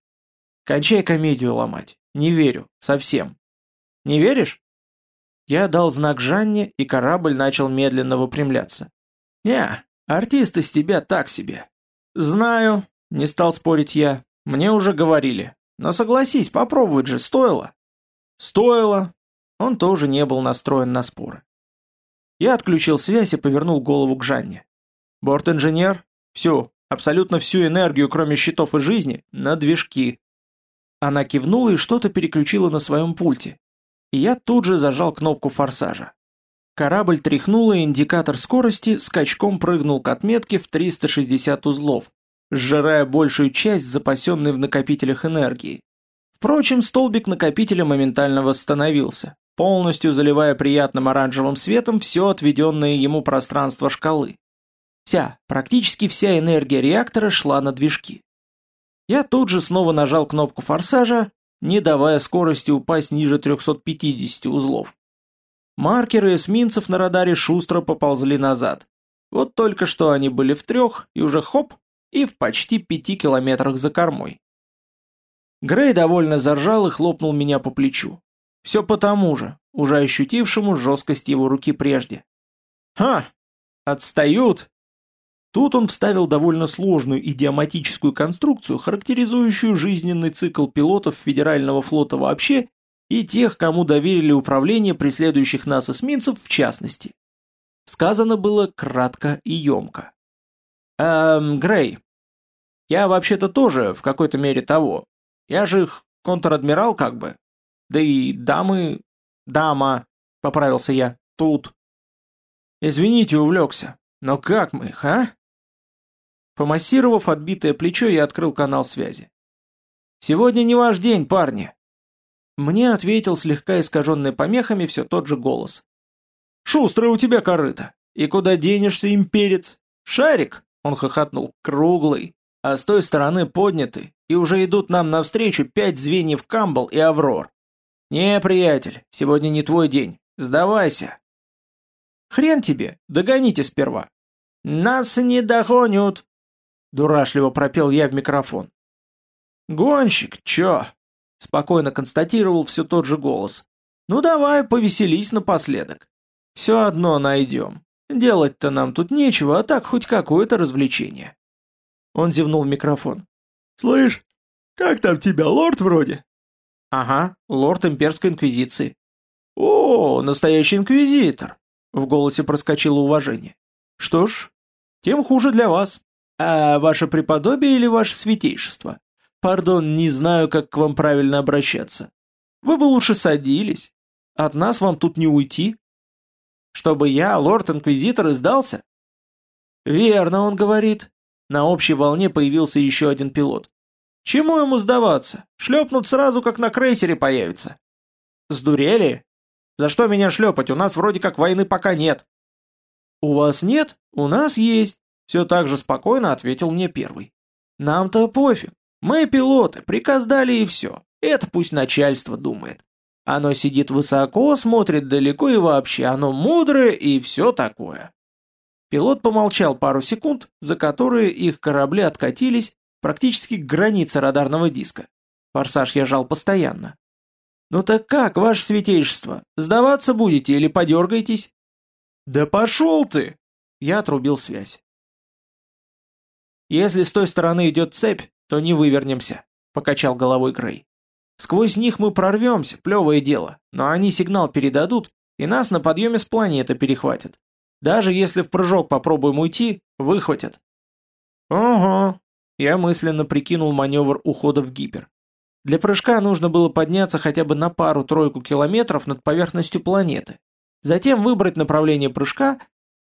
«Кончай комедию ломать. Не верю. Совсем. Не веришь?» Я дал знак Жанне, и корабль начал медленно выпрямляться. «Не, артист из тебя так себе». «Знаю», — не стал спорить я. «Мне уже говорили. Но согласись, попробовать же стоило». «Стоило». Он тоже не был настроен на споры. Я отключил связь и повернул голову к Жанне. «Борт-инженер? Всю, абсолютно всю энергию, кроме щитов и жизни, на движки». Она кивнула и что-то переключила на своем пульте. И я тут же зажал кнопку форсажа. Корабль тряхнул, и индикатор скорости скачком прыгнул к отметке в 360 узлов, сжирая большую часть запасенной в накопителях энергии. Впрочем, столбик накопителя моментально восстановился. Полностью заливая приятным оранжевым светом все отведенное ему пространство шкалы. Вся, практически вся энергия реактора шла на движки. Я тут же снова нажал кнопку форсажа, не давая скорости упасть ниже 350 узлов. Маркеры эсминцев на радаре шустро поползли назад. Вот только что они были в трех, и уже хоп, и в почти пяти километрах за кормой. Грей довольно заржал и хлопнул меня по плечу. Все потому же, уже ощутившему жесткость его руки прежде. «Ха! Отстают!» Тут он вставил довольно сложную идиоматическую конструкцию, характеризующую жизненный цикл пилотов Федерального флота вообще и тех, кому доверили управление преследующих нас эсминцев в частности. Сказано было кратко и емко. «Эм, Грей, я вообще-то тоже в какой-то мере того. Я же их контр-адмирал как бы. Да и дамы... Дама, поправился я, тут. Извините, увлекся. Но как мы их, а? Помассировав отбитое плечо, я открыл канал связи. «Сегодня не ваш день, парни!» Мне ответил слегка искаженный помехами все тот же голос. «Шустрый у тебя корыто! И куда денешься, имперец? Шарик!» Он хохотнул. «Круглый, а с той стороны поднятый, и уже идут нам навстречу пять звеньев Камбл и Аврор. Не, приятель, сегодня не твой день. Сдавайся!» «Хрен тебе, догоните сперва!» «Нас не догонят!» Дурашливо пропел я в микрофон. «Гонщик, чё?» Спокойно констатировал все тот же голос. «Ну давай, повеселись напоследок. Все одно найдем. Делать-то нам тут нечего, а так хоть какое-то развлечение». Он зевнул в микрофон. «Слышь, как там тебя, лорд вроде?» «Ага, лорд имперской инквизиции». «О, настоящий инквизитор!» В голосе проскочило уважение. «Что ж, тем хуже для вас. «А ваше преподобие или ваше святейшество? Пардон, не знаю, как к вам правильно обращаться. Вы бы лучше садились. От нас вам тут не уйти. Чтобы я, лорд-инквизитор, издался?» «Верно, он говорит». На общей волне появился еще один пилот. «Чему ему сдаваться? Шлепнут сразу, как на крейсере появится». «Сдурели? За что меня шлепать? У нас вроде как войны пока нет». «У вас нет? У нас есть. Все так же спокойно ответил мне первый. Нам-то пофиг. Мы пилоты, приказ дали и все. Это пусть начальство думает. Оно сидит высоко, смотрит далеко и вообще оно мудрое и все такое. Пилот помолчал пару секунд, за которые их корабли откатились практически к границе радарного диска. Форсаж я жал постоянно. «Ну так как, ваше святейшество, сдаваться будете или подергаетесь?» «Да пошел ты!» Я отрубил связь. «Если с той стороны идет цепь, то не вывернемся», — покачал головой Грей. «Сквозь них мы прорвемся, плевое дело, но они сигнал передадут, и нас на подъеме с планеты перехватят. Даже если в прыжок попробуем уйти, выхватят». «Ого», — я мысленно прикинул маневр ухода в гипер. Для прыжка нужно было подняться хотя бы на пару-тройку километров над поверхностью планеты. Затем выбрать направление прыжка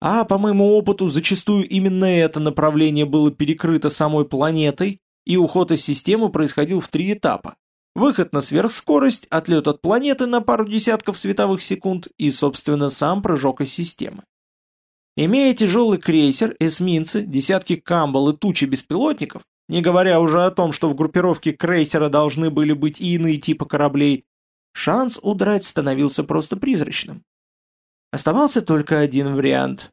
а по моему опыту, зачастую именно это направление было перекрыто самой планетой, и уход из системы происходил в три этапа. Выход на сверхскорость, отлет от планеты на пару десятков световых секунд и, собственно, сам прыжок из системы. Имея тяжелый крейсер, эсминцы, десятки камбал и тучи беспилотников, не говоря уже о том, что в группировке крейсера должны были быть и иные типы кораблей, шанс удрать становился просто призрачным. Оставался только один вариант.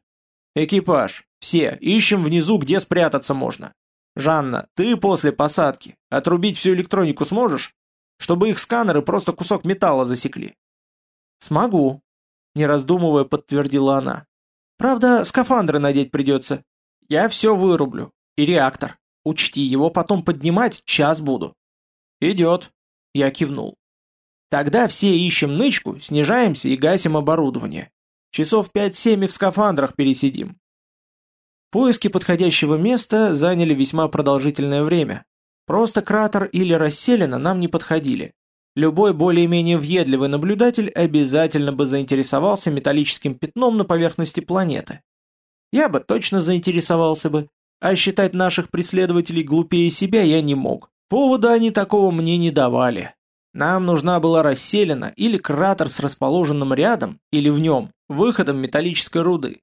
«Экипаж, все, ищем внизу, где спрятаться можно. Жанна, ты после посадки отрубить всю электронику сможешь? Чтобы их сканеры просто кусок металла засекли». «Смогу», — не раздумывая подтвердила она. «Правда, скафандры надеть придется. Я все вырублю. И реактор. Учти, его потом поднимать час буду». «Идет», — я кивнул. «Тогда все ищем нычку, снижаемся и гасим оборудование. Часов пять-семь и в скафандрах пересидим. Поиски подходящего места заняли весьма продолжительное время. Просто кратер или расселена нам не подходили. Любой более-менее въедливый наблюдатель обязательно бы заинтересовался металлическим пятном на поверхности планеты. Я бы точно заинтересовался бы, а считать наших преследователей глупее себя я не мог. Повода они такого мне не давали. Нам нужна была расселена или кратер с расположенным рядом, или в нем, выходом металлической руды.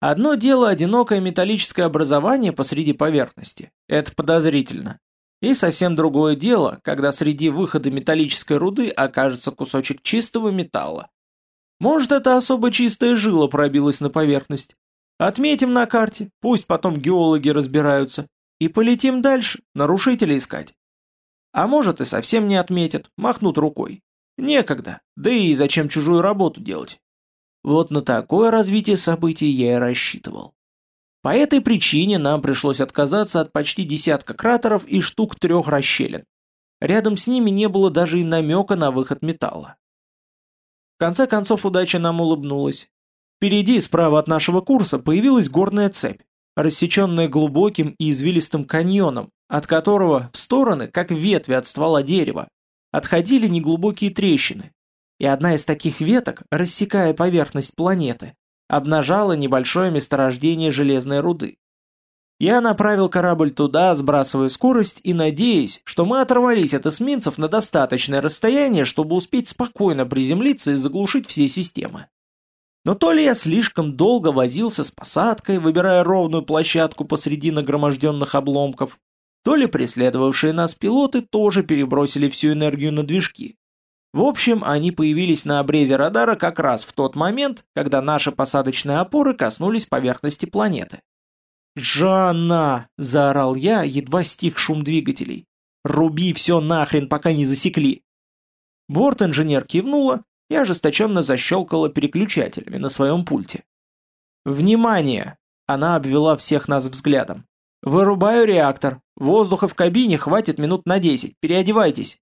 Одно дело одинокое металлическое образование посреди поверхности. Это подозрительно. И совсем другое дело, когда среди выхода металлической руды окажется кусочек чистого металла. Может, это особо чистая жила пробилась на поверхность. Отметим на карте, пусть потом геологи разбираются. И полетим дальше, нарушителя искать. А может и совсем не отметят, махнут рукой. Некогда, да и зачем чужую работу делать? Вот на такое развитие событий я и рассчитывал. По этой причине нам пришлось отказаться от почти десятка кратеров и штук трех расщелин. Рядом с ними не было даже и намека на выход металла. В конце концов удача нам улыбнулась. Впереди, справа от нашего курса, появилась горная цепь, рассеченная глубоким и извилистым каньоном, от которого в стороны, как ветви от ствола дерева, отходили неглубокие трещины, и одна из таких веток, рассекая поверхность планеты, обнажала небольшое месторождение железной руды. Я направил корабль туда, сбрасывая скорость и надеясь, что мы оторвались от эсминцев на достаточное расстояние, чтобы успеть спокойно приземлиться и заглушить все системы. Но то ли я слишком долго возился с посадкой, выбирая ровную площадку посреди нагроможденных обломков, то ли преследовавшие нас пилоты тоже перебросили всю энергию на движки. В общем, они появились на обрезе радара как раз в тот момент, когда наши посадочные опоры коснулись поверхности планеты. «Жанна!» – заорал я, едва стих шум двигателей. «Руби все нахрен, пока не засекли!» Борт-инженер кивнула и ожесточенно защелкала переключателями на своем пульте. «Внимание!» – она обвела всех нас взглядом. «Вырубаю реактор. Воздуха в кабине хватит минут на десять. Переодевайтесь».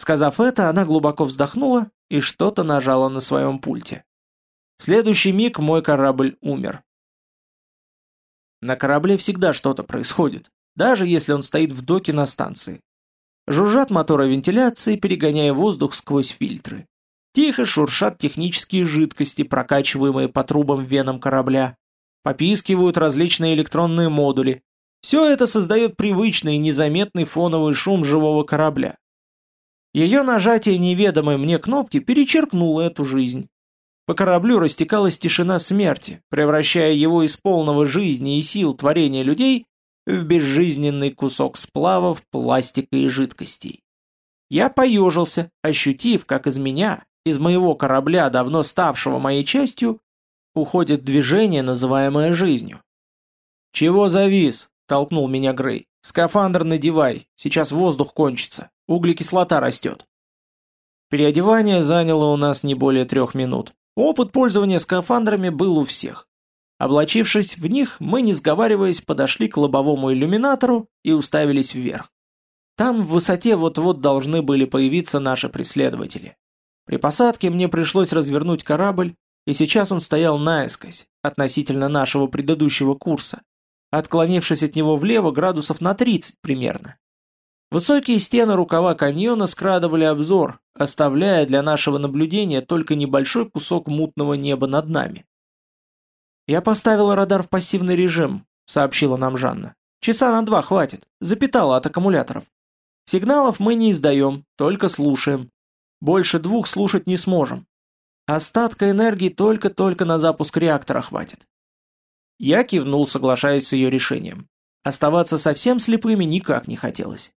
Сказав это, она глубоко вздохнула и что-то нажала на своем пульте. В следующий миг мой корабль умер. На корабле всегда что-то происходит, даже если он стоит в доке на станции. Жужжат моторы вентиляции, перегоняя воздух сквозь фильтры. Тихо шуршат технические жидкости, прокачиваемые по трубам венам корабля. Попискивают различные электронные модули. Все это создает привычный и незаметный фоновый шум живого корабля. Ее нажатие неведомой мне кнопки перечеркнуло эту жизнь. По кораблю растекалась тишина смерти, превращая его из полного жизни и сил творения людей в безжизненный кусок сплавов, пластика и жидкостей. Я поежился, ощутив, как из меня, из моего корабля, давно ставшего моей частью, уходит движение, называемое жизнью. «Чего завис?» – толкнул меня Грей. «Скафандр надевай, сейчас воздух кончится». Углекислота растет. Переодевание заняло у нас не более трех минут. Опыт пользования скафандрами был у всех. Облачившись в них, мы, не сговариваясь, подошли к лобовому иллюминатору и уставились вверх. Там в высоте вот-вот должны были появиться наши преследователи. При посадке мне пришлось развернуть корабль, и сейчас он стоял наискось, относительно нашего предыдущего курса, отклонившись от него влево градусов на 30 примерно. Высокие стены рукава каньона скрадывали обзор, оставляя для нашего наблюдения только небольшой кусок мутного неба над нами. «Я поставила радар в пассивный режим», — сообщила нам Жанна. «Часа на два хватит. Запитала от аккумуляторов. Сигналов мы не издаем, только слушаем. Больше двух слушать не сможем. Остатка энергии только-только на запуск реактора хватит». Я кивнул, соглашаясь с ее решением. Оставаться совсем слепыми никак не хотелось.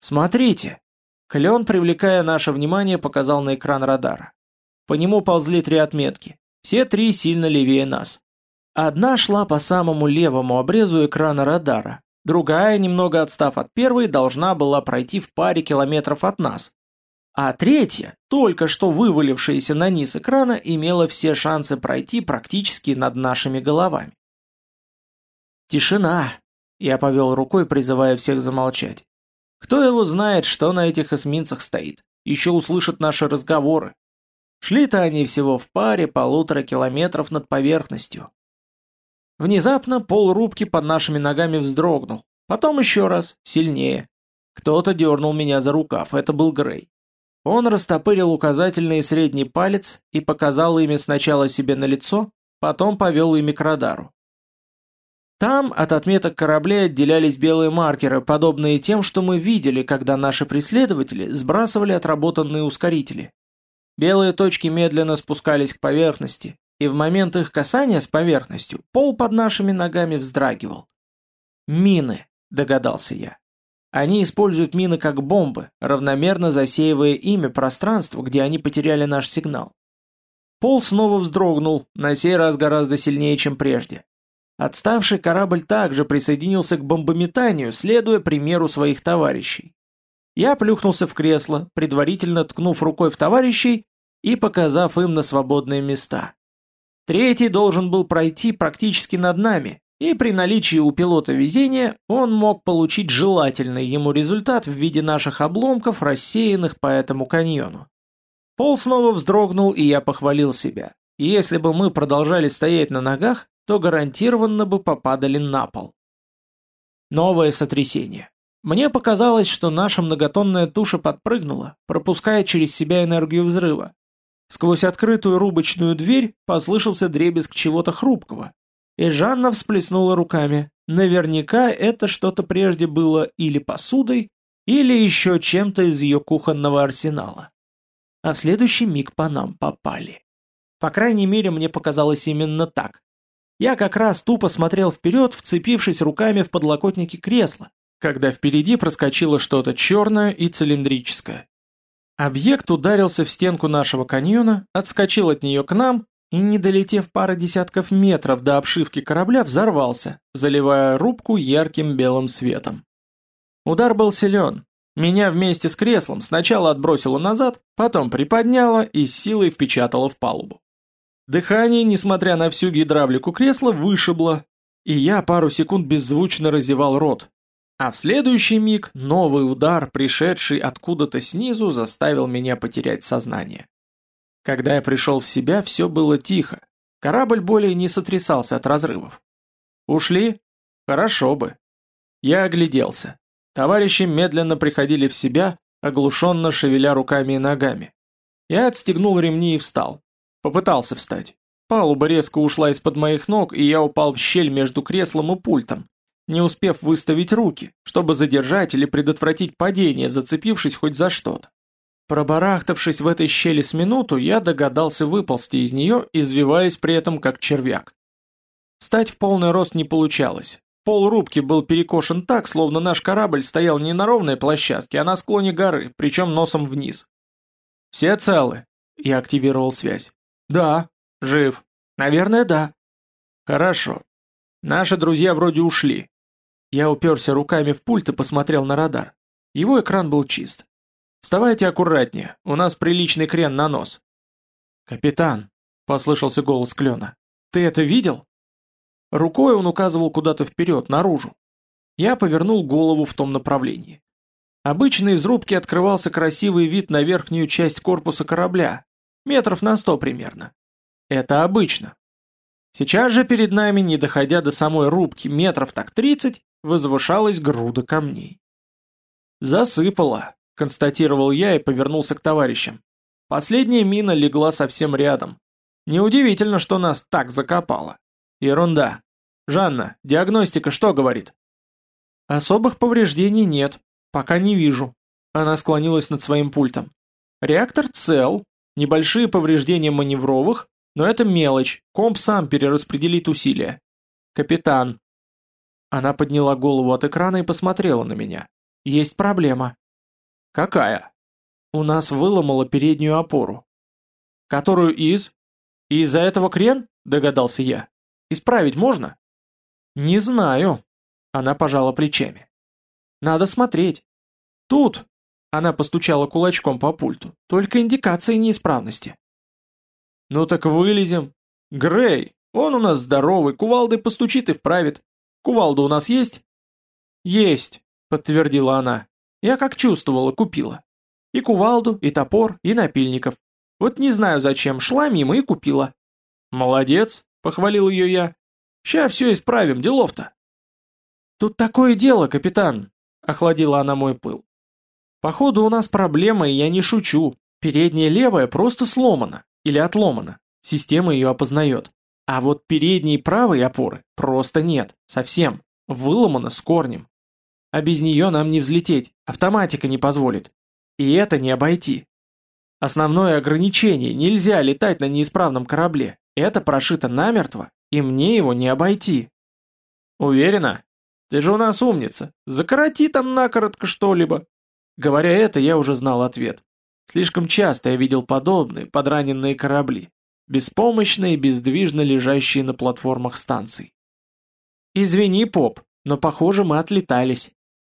«Смотрите!» Клен, привлекая наше внимание, показал на экран радара. По нему ползли три отметки. Все три сильно левее нас. Одна шла по самому левому обрезу экрана радара, другая, немного отстав от первой, должна была пройти в паре километров от нас. А третья, только что вывалившаяся на низ экрана, имела все шансы пройти практически над нашими головами. «Тишина!» – я повел рукой, призывая всех замолчать. Кто его знает, что на этих эсминцах стоит? Еще услышат наши разговоры. Шли-то они всего в паре полутора километров над поверхностью. Внезапно пол рубки под нашими ногами вздрогнул. Потом еще раз, сильнее. Кто-то дернул меня за рукав, это был Грей. Он растопырил указательный и средний палец и показал ими сначала себе на лицо, потом повел ими к радару. Там от отметок кораблей отделялись белые маркеры, подобные тем, что мы видели, когда наши преследователи сбрасывали отработанные ускорители. Белые точки медленно спускались к поверхности, и в момент их касания с поверхностью пол под нашими ногами вздрагивал. «Мины», — догадался я. Они используют мины как бомбы, равномерно засеивая ими пространство, где они потеряли наш сигнал. Пол снова вздрогнул, на сей раз гораздо сильнее, чем прежде. Отставший корабль также присоединился к бомбометанию, следуя примеру своих товарищей. Я плюхнулся в кресло, предварительно ткнув рукой в товарищей и показав им на свободные места. Третий должен был пройти практически над нами, и при наличии у пилота везения он мог получить желательный ему результат в виде наших обломков, рассеянных по этому каньону. Пол снова вздрогнул, и я похвалил себя. Если бы мы продолжали стоять на ногах, то гарантированно бы попадали на пол. Новое сотрясение. Мне показалось, что наша многотонная туша подпрыгнула, пропуская через себя энергию взрыва. Сквозь открытую рубочную дверь послышался дребезг чего-то хрупкого, и Жанна всплеснула руками. Наверняка это что-то прежде было или посудой, или еще чем-то из ее кухонного арсенала. А в следующий миг по нам попали. По крайней мере, мне показалось именно так. Я как раз тупо смотрел вперед, вцепившись руками в подлокотники кресла, когда впереди проскочило что-то черное и цилиндрическое. Объект ударился в стенку нашего каньона, отскочил от нее к нам и, не долетев пары десятков метров до обшивки корабля, взорвался, заливая рубку ярким белым светом. Удар был силен. Меня вместе с креслом сначала отбросило назад, потом приподняло и силой впечатало в палубу. Дыхание, несмотря на всю гидравлику кресла, вышибло, и я пару секунд беззвучно разевал рот. А в следующий миг новый удар, пришедший откуда-то снизу, заставил меня потерять сознание. Когда я пришел в себя, все было тихо. Корабль более не сотрясался от разрывов. Ушли? Хорошо бы. Я огляделся. Товарищи медленно приходили в себя, оглушенно шевеля руками и ногами. Я отстегнул ремни и встал. Попытался встать. Палуба резко ушла из-под моих ног, и я упал в щель между креслом и пультом, не успев выставить руки, чтобы задержать или предотвратить падение, зацепившись хоть за что-то. Пробарахтавшись в этой щели с минуту, я догадался выползти из нее, извиваясь при этом как червяк. Встать в полный рост не получалось. Пол рубки был перекошен так, словно наш корабль стоял не на ровной площадке, а на склоне горы, причем носом вниз. «Все целы?» Я активировал связь. «Да. Жив. Наверное, да». «Хорошо. Наши друзья вроде ушли». Я уперся руками в пульт и посмотрел на радар. Его экран был чист. «Вставайте аккуратнее, у нас приличный крен на нос». «Капитан», — послышался голос Клена, — «ты это видел?» Рукой он указывал куда-то вперед, наружу. Я повернул голову в том направлении. Обычно из рубки открывался красивый вид на верхнюю часть корпуса корабля, метров на сто примерно. Это обычно. Сейчас же перед нами, не доходя до самой рубки метров так тридцать, возвышалась груда камней. Засыпало, констатировал я и повернулся к товарищам. Последняя мина легла совсем рядом. Неудивительно, что нас так закопало. Ерунда. Жанна, диагностика что говорит? Особых повреждений нет. Пока не вижу. Она склонилась над своим пультом. Реактор цел, небольшие повреждения маневровых, но это мелочь, комп сам перераспределит усилия. Капитан. Она подняла голову от экрана и посмотрела на меня. Есть проблема. Какая? У нас выломала переднюю опору. Которую из? из-за этого крен? Догадался я. Исправить можно? Не знаю. Она пожала плечами. Надо смотреть. Тут. Она постучала кулачком по пульту. Только индикации неисправности. Ну так вылезем. Грей, он у нас здоровый, кувалдой постучит и вправит. Кувалда у нас есть? Есть, подтвердила она. Я как чувствовала, купила. И кувалду, и топор, и напильников. Вот не знаю зачем, шла мимо и купила. Молодец, похвалил ее я. Ща все исправим, делов-то. Тут такое дело, капитан, охладила она мой пыл. Походу у нас проблема, и я не шучу. Передняя левая просто сломана или отломана. Система ее опознает. А вот передней правой опоры просто нет, совсем, выломана с корнем. А без нее нам не взлететь, автоматика не позволит. И это не обойти. Основное ограничение – нельзя летать на неисправном корабле. Это прошито намертво, и мне его не обойти. Уверена? Ты же у нас умница. Закороти там накоротко что-либо. Говоря это, я уже знал ответ. Слишком часто я видел подобные подраненные корабли, беспомощные бездвижно лежащие на платформах станций. Извини, поп, но похоже мы отлетались.